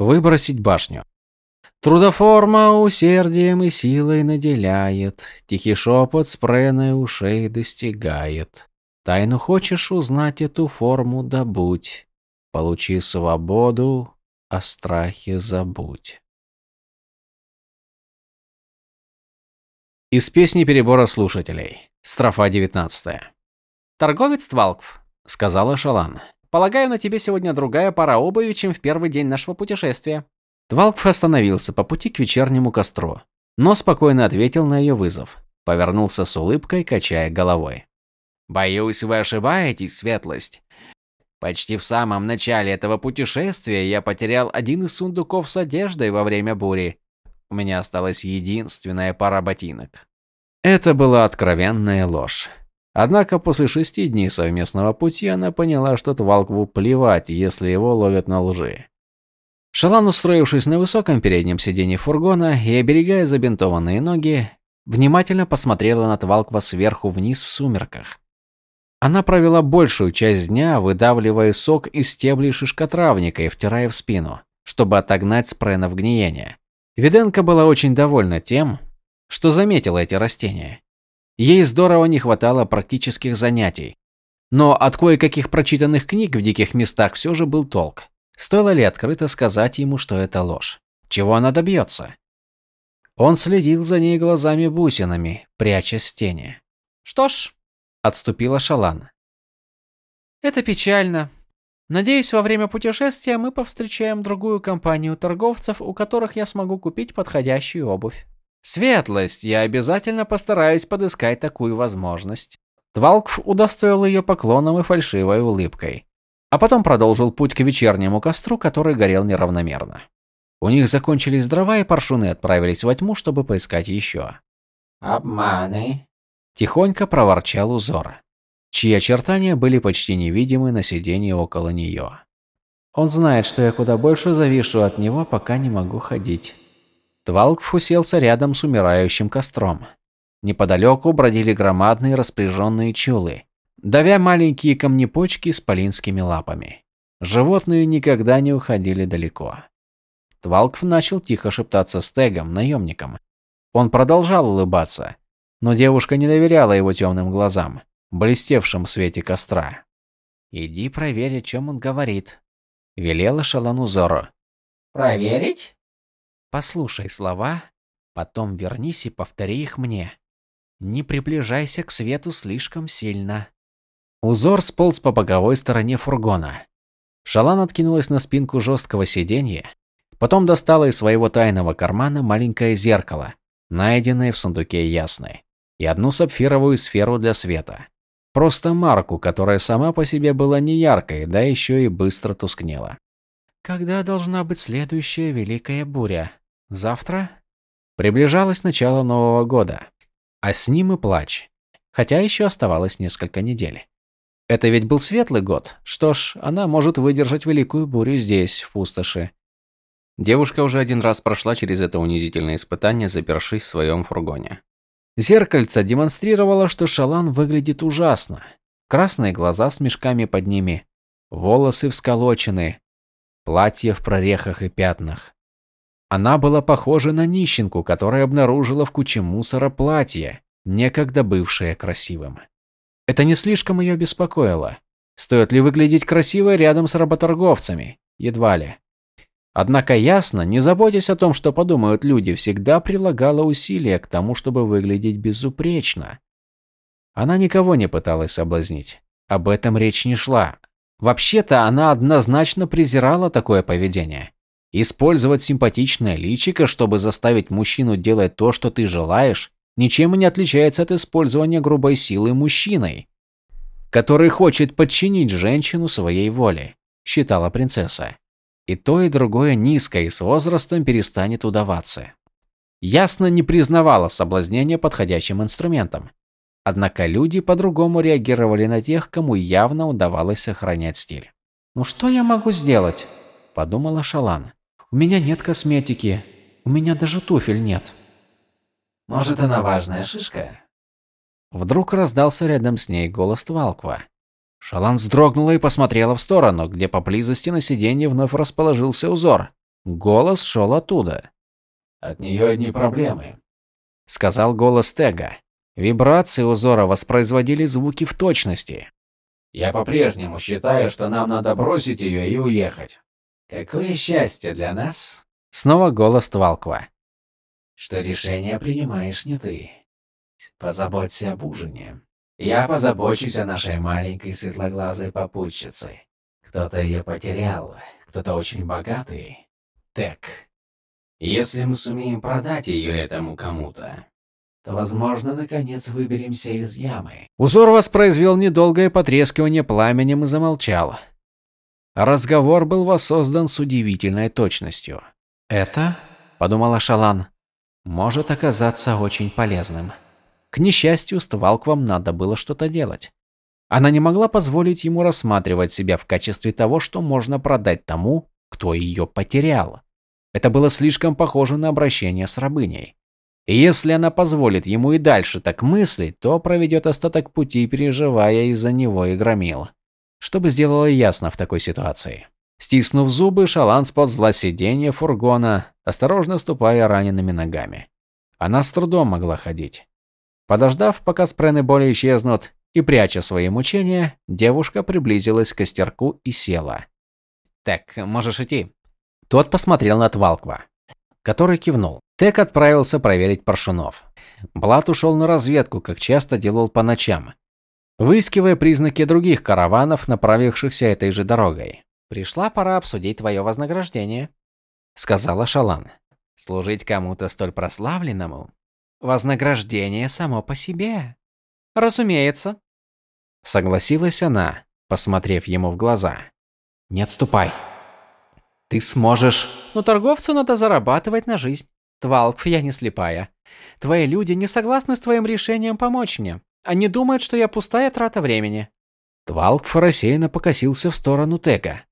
Выбросить башню. Трудоформа усердием и силой наделяет, Тихий шепот с преной ушей достигает. Тайну хочешь узнать эту форму добудь, Получи свободу, о страхе забудь. Из песни перебора слушателей. Строфа 19. «Торговец Твалкв», — сказала Шалан. «Полагаю, на тебе сегодня другая пара обуви, чем в первый день нашего путешествия». Твалкв остановился по пути к вечернему костру, но спокойно ответил на ее вызов. Повернулся с улыбкой, качая головой. «Боюсь, вы ошибаетесь, светлость. Почти в самом начале этого путешествия я потерял один из сундуков с одеждой во время бури. У меня осталась единственная пара ботинок». Это была откровенная ложь. Однако после шести дней совместного пути она поняла, что Твалкву плевать, если его ловят на лжи. Шалан, устроившись на высоком переднем сиденье фургона и оберегая забинтованные ноги, внимательно посмотрела на Твалква сверху вниз в сумерках. Она провела большую часть дня, выдавливая сок из стеблей шишкотравника и втирая в спину, чтобы отогнать спрена в гниение. Виденко была очень довольна тем, что заметила эти растения. Ей здорово не хватало практических занятий. Но от кое-каких прочитанных книг в диких местах все же был толк. Стоило ли открыто сказать ему, что это ложь? Чего она добьется? Он следил за ней глазами-бусинами, прячась в тени. «Что ж», — отступила Шалан. «Это печально. Надеюсь, во время путешествия мы повстречаем другую компанию торговцев, у которых я смогу купить подходящую обувь». «Светлость, я обязательно постараюсь подыскать такую возможность». Твалкф удостоил ее поклоном и фальшивой улыбкой а потом продолжил путь к вечернему костру, который горел неравномерно. У них закончились дрова, и паршуны отправились во тьму, чтобы поискать еще. «Обманы!» – тихонько проворчал узор, чьи очертания были почти невидимы на сиденье около нее. «Он знает, что я куда больше завишу от него, пока не могу ходить». Твалкф уселся рядом с умирающим костром. Неподалеку бродили громадные распряженные чулы, давя маленькие камнепочки с полинскими лапами. Животные никогда не уходили далеко. Твалкв начал тихо шептаться с Тегом, наемником. Он продолжал улыбаться, но девушка не доверяла его темным глазам, блестевшим в свете костра. «Иди проверь, о чем он говорит», — велела Шалану Зоро. «Проверить?» «Послушай слова, потом вернись и повтори их мне. Не приближайся к свету слишком сильно. Узор сполз по боковой стороне фургона. Шалан откинулась на спинку жесткого сиденья, потом достала из своего тайного кармана маленькое зеркало, найденное в сундуке Ясной, и одну сапфировую сферу для света. Просто марку, которая сама по себе была не яркой, да еще и быстро тускнела. Когда должна быть следующая великая буря? Завтра? Приближалось начало Нового года, а с ним и плач, хотя еще оставалось несколько недель. Это ведь был светлый год. Что ж, она может выдержать великую бурю здесь, в пустоши. Девушка уже один раз прошла через это унизительное испытание, запершись в своем фургоне. Зеркальце демонстрировало, что Шалан выглядит ужасно. Красные глаза с мешками под ними, волосы всколочены, платье в прорехах и пятнах. Она была похожа на нищенку, которая обнаружила в куче мусора платье, некогда бывшее красивым. Это не слишком ее беспокоило. Стоит ли выглядеть красиво рядом с работорговцами? Едва ли. Однако ясно, не заботясь о том, что подумают люди, всегда прилагала усилия к тому, чтобы выглядеть безупречно. Она никого не пыталась соблазнить. Об этом речь не шла. Вообще-то она однозначно презирала такое поведение. Использовать симпатичное личико, чтобы заставить мужчину делать то, что ты желаешь, ничем не отличается от использования грубой силы мужчиной, который хочет подчинить женщину своей воле, считала принцесса. И то, и другое низко и с возрастом перестанет удаваться. Ясно не признавала соблазнение подходящим инструментом. Однако люди по-другому реагировали на тех, кому явно удавалось сохранять стиль. «Ну что я могу сделать?» – подумала Шалан. «У меня нет косметики. У меня даже туфель нет». Может, она важная шишка? Вдруг раздался рядом с ней голос Твалква. Шалан вздрогнула и посмотрела в сторону, где поблизости на сиденье вновь расположился узор. Голос шел оттуда. От нее одни проблемы. Сказал голос Тега. Вибрации узора воспроизводили звуки в точности. Я по-прежнему считаю, что нам надо бросить ее и уехать. Какое счастье для нас, Снова голос Твалква. что решение принимаешь не ты. Позаботься об ужине. Я позабочусь о нашей маленькой светлоглазой попутчице. Кто-то ее потерял, кто-то очень богатый. Так, если мы сумеем продать ее этому кому-то, то, возможно, наконец выберемся из ямы. Узор воспроизвел недолгое потрескивание пламенем и замолчал. Разговор был воссоздан с удивительной точностью. «Это, — подумала Шалан, — может оказаться очень полезным». К несчастью, с Твалквом надо было что-то делать. Она не могла позволить ему рассматривать себя в качестве того, что можно продать тому, кто ее потерял. Это было слишком похоже на обращение с рабыней. И если она позволит ему и дальше так мыслить, то проведет остаток пути, переживая из-за него и громил. Что бы сделало ясно в такой ситуации? Стиснув зубы, Шалан сползла с сиденья фургона, осторожно ступая ранеными ногами. Она с трудом могла ходить. Подождав, пока спрены боли исчезнут, и пряча свои мучения, девушка приблизилась к костерку и села. «Так, можешь идти». Тот посмотрел на Твалква, который кивнул. Тек отправился проверить паршунов. Блат ушел на разведку, как часто делал по ночам, выискивая признаки других караванов, направившихся этой же дорогой. «Пришла пора обсудить твое вознаграждение», — сказала Шалан. «Служить кому-то столь прославленному? Вознаграждение само по себе». «Разумеется», — согласилась она, посмотрев ему в глаза. «Не отступай. Ты сможешь...» «Но торговцу надо зарабатывать на жизнь. Твалкв, я не слепая. Твои люди не согласны с твоим решением помочь мне. Они думают, что я пустая трата времени». Твалкв рассеянно покосился в сторону Тега.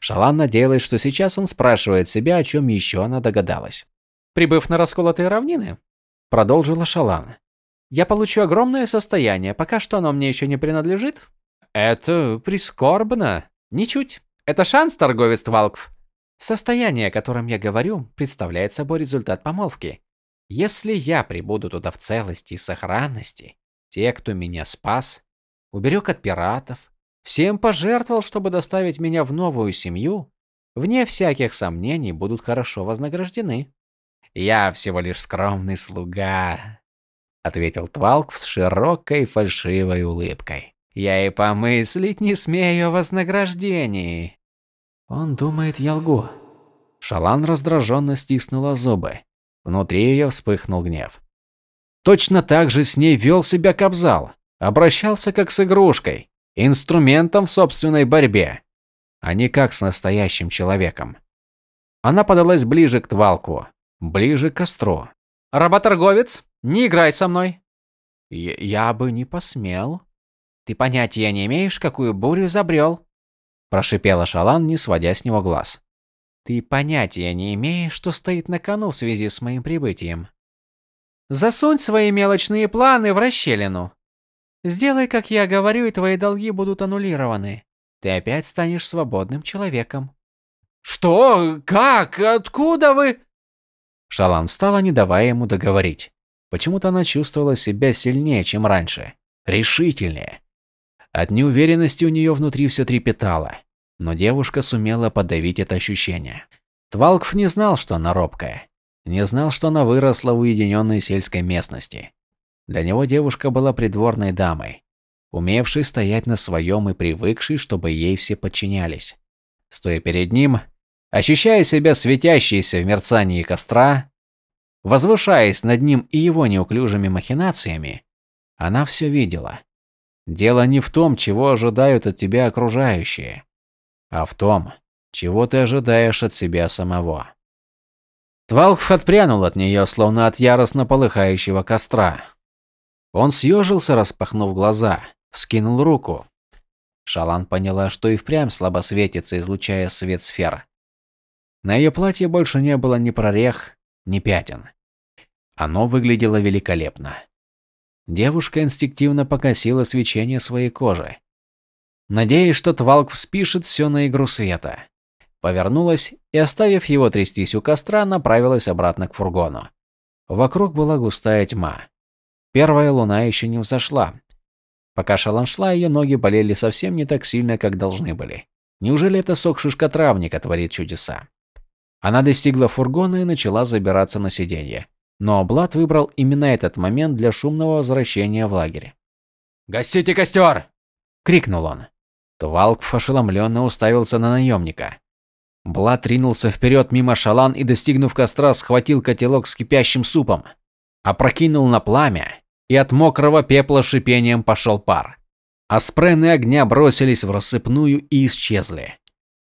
Шалан надеялась, что сейчас он спрашивает себя, о чем еще она догадалась. «Прибыв на расколотые равнины», — продолжила Шалан, — «я получу огромное состояние, пока что оно мне еще не принадлежит». «Это прискорбно». «Ничуть. Это шанс, торговец Твалкв. Состояние, о котором я говорю, представляет собой результат помолвки. Если я прибуду туда в целости и сохранности, те, кто меня спас, уберег от пиратов, всем пожертвовал, чтобы доставить меня в новую семью, вне всяких сомнений будут хорошо вознаграждены. Я всего лишь скромный слуга, ответил Твалк с широкой фальшивой улыбкой. Я и помыслить не смею о вознаграждении. Он думает, я лгу. Шалан раздраженно стиснула зубы. Внутри ее вспыхнул гнев. Точно так же с ней вел себя Кобзал. Обращался как с игрушкой, инструментом в собственной борьбе, а не как с настоящим человеком. Она подалась ближе к Твалку, ближе к костру. «Работорговец, не играй со мной!» я, «Я бы не посмел». «Ты понятия не имеешь, какую бурю забрел?» Прошипела Шалан, не сводя с него глаз. «Ты понятия не имеешь, что стоит на кону в связи с моим прибытием. Засунь свои мелочные планы в расщелину. Сделай, как я говорю, и твои долги будут аннулированы. Ты опять станешь свободным человеком». «Что? Как? Откуда вы?» Шалан встала, не давая ему договорить. Почему-то она чувствовала себя сильнее, чем раньше. Решительнее. От неуверенности у нее внутри все трепетало. Но девушка сумела подавить это ощущение. Твалков не знал, что она робкая. Не знал, что она выросла в уединенной сельской местности. Для него девушка была придворной дамой, умевшей стоять на своем и привыкшей, чтобы ей все подчинялись. Стоя перед ним, ощущая себя светящейся в мерцании костра, возвышаясь над ним и его неуклюжими махинациями, она все видела. Дело не в том, чего ожидают от тебя окружающие, а в том, чего ты ожидаешь от себя самого. Твалкв отпрянул от нее, словно от яростно полыхающего костра. Он съежился, распахнув глаза, вскинул руку. Шалан поняла, что и впрямь слабо светится, излучая свет сфер. На ее платье больше не было ни прорех, ни пятен. Оно выглядело великолепно. Девушка инстинктивно покосила свечение своей кожи, надеясь, что Твалк вспишет все на игру света. Повернулась и, оставив его трястись у костра, направилась обратно к фургону. Вокруг была густая тьма. Первая луна еще не взошла. Пока Шалан шла, ее ноги болели совсем не так сильно, как должны были. Неужели это сок шишкотравника творит чудеса? Она достигла фургона и начала забираться на сиденье. Но Блад выбрал именно этот момент для шумного возвращения в лагерь. «Гасите костер!» – крикнул он. Твалкф ошеломленно уставился на наемника. Блад ринулся вперед мимо шалан и, достигнув костра, схватил котелок с кипящим супом, опрокинул на пламя, и от мокрого пепла шипением пошел пар. А спрены огня бросились в рассыпную и исчезли.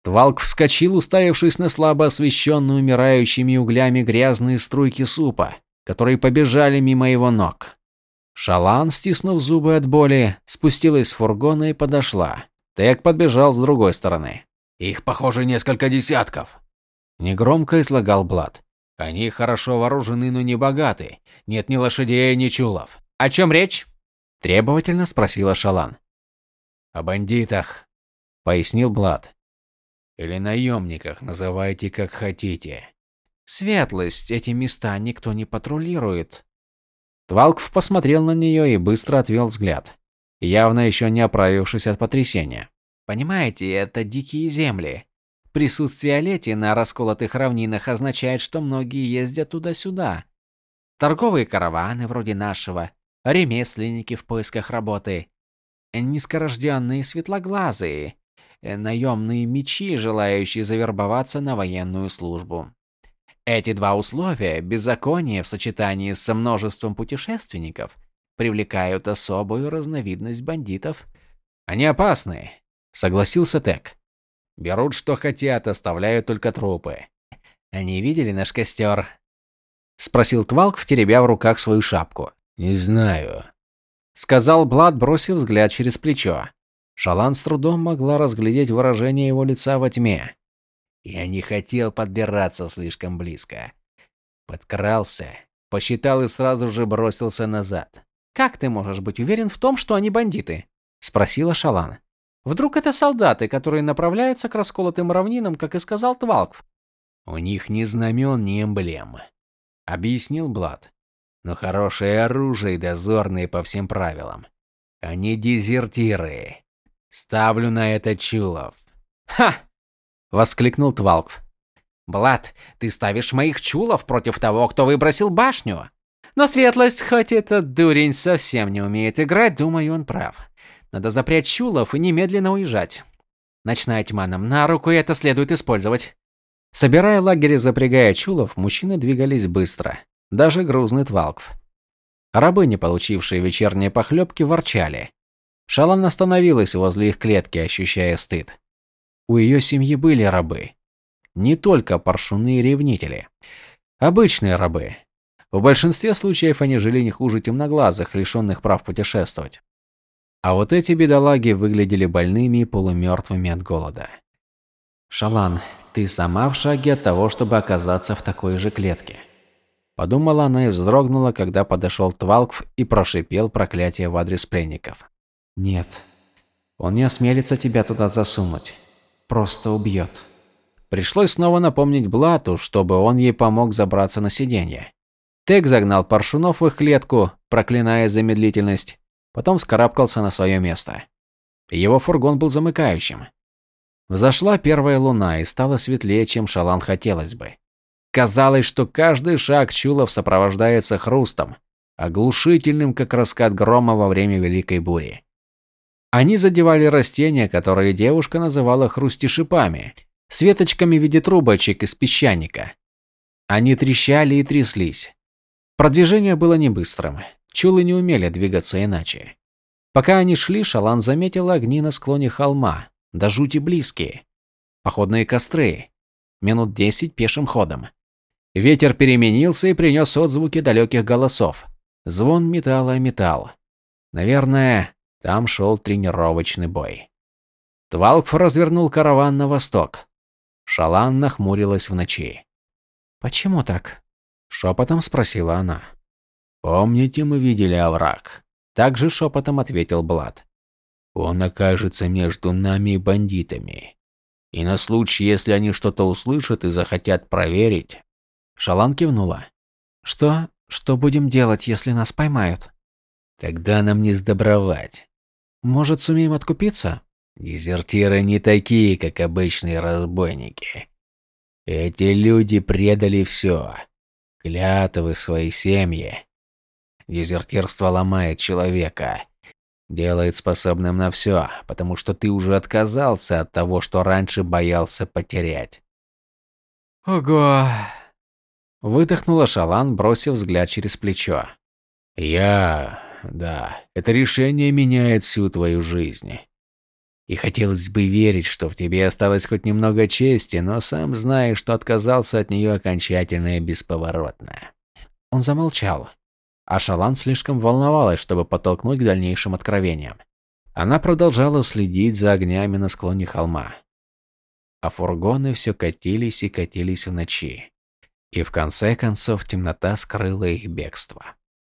Твалк вскочил, уставившись на слабо освещенную умирающими углями грязные струйки супа, которые побежали мимо его ног. Шалан, стиснув зубы от боли, спустилась с фургона и подошла. Тек подбежал с другой стороны. «Их, похоже, несколько десятков», – негромко излагал Блад. «Они хорошо вооружены, но не богаты. Нет ни лошадей, ни чулов». «О чем речь?» – требовательно спросила Шалан. «О бандитах», – пояснил Блад. Или наемниках, называйте как хотите. Светлость, эти места никто не патрулирует. Твалков посмотрел на нее и быстро отвел взгляд, явно еще не оправившись от потрясения. Понимаете, это дикие земли. Присутствие Лети на расколотых равнинах означает, что многие ездят туда-сюда. Торговые караваны вроде нашего, ремесленники в поисках работы, низкорожденные светлоглазые, Э, наемные мечи, желающие завербоваться на военную службу. Эти два условия, беззаконие в сочетании со множеством путешественников, привлекают особую разновидность бандитов. Они опасны, согласился Тек. Берут что хотят, оставляют только трупы. Они видели наш костер? Спросил Твалк, втеребя в руках свою шапку. Не знаю. Сказал Блад, бросив взгляд через плечо. Шалан с трудом могла разглядеть выражение его лица во тьме. Я не хотел подбираться слишком близко. Подкрался, посчитал и сразу же бросился назад. «Как ты можешь быть уверен в том, что они бандиты?» – спросила Шалан. «Вдруг это солдаты, которые направляются к расколотым равнинам, как и сказал Твалкв?» «У них ни знамен, ни эмблем», – объяснил Блад. «Но хорошее оружие и дозорные по всем правилам. Они дезертиры. Ставлю на это чулов. Ха! воскликнул Твалкв. Блад, ты ставишь моих чулов против того, кто выбросил башню. Но светлость, хоть этот дурень совсем не умеет играть, думаю, он прав. Надо запрячь чулов и немедленно уезжать. Ночная тьма нам на руку, и это следует использовать. Собирая лагерь и запрягая чулов, мужчины двигались быстро. Даже грузный Твалкв. Рабы, не получившие вечерние похлебки, ворчали. Шалан остановилась возле их клетки, ощущая стыд. У ее семьи были рабы. Не только паршуны и ревнители. Обычные рабы. В большинстве случаев они жили не хуже темноглазых, лишенных прав путешествовать. А вот эти бедолаги выглядели больными и полумертвыми от голода. «Шалан, ты сама в шаге от того, чтобы оказаться в такой же клетке». Подумала она и вздрогнула, когда подошел Твалкв и прошипел проклятие в адрес пленников. Нет. Он не осмелится тебя туда засунуть. Просто убьет. Пришлось снова напомнить Блату, чтобы он ей помог забраться на сиденье. Тек загнал паршунов в их клетку, проклиная замедлительность, потом вскарабкался на свое место. Его фургон был замыкающим. Взошла первая луна и стало светлее, чем Шалан хотелось бы. Казалось, что каждый шаг Чулов сопровождается хрустом, оглушительным, как раскат грома во время Великой Бури. Они задевали растения, которые девушка называла хрустишипами, с веточками в виде трубочек из песчаника. Они трещали и тряслись. Продвижение было не быстрым. Чулы не умели двигаться иначе. Пока они шли, Шалан заметила огни на склоне холма, до жути близкие. Походные костры. Минут десять пешим ходом. Ветер переменился и принес отзвуки далеких голосов. Звон металла о металл. Наверное, там шел тренировочный бой. Твалф развернул караван на восток. Шалан нахмурилась в ночи. «Почему так?» – шепотом спросила она. «Помните, мы видели овраг?» Также шепотом ответил Блад. «Он окажется между нами и бандитами. И на случай, если они что-то услышат и захотят проверить. Шалан кивнула. Что? Что будем делать, если нас поймают? Тогда нам не сдобровать. Может, сумеем откупиться? Дезертиры не такие, как обычные разбойники. Эти люди предали все. Клятвы своей семьи. Дезертирство ломает человека. Делает способным на все, потому что ты уже отказался от того, что раньше боялся потерять. Ого. Выдохнула Шалан, бросив взгляд через плечо. Я... да, это решение меняет всю твою жизнь. И хотелось бы верить, что в тебе осталось хоть немного чести, но сам знаешь, что отказался от нее окончательно и бесповоротно. Он замолчал, а Шалан слишком волновалась, чтобы подтолкнуть к дальнейшим откровениям. Она продолжала следить за огнями на склоне холма. А фургоны все катились и катились в ночи. И в конце концов темнота скрыла их бегство.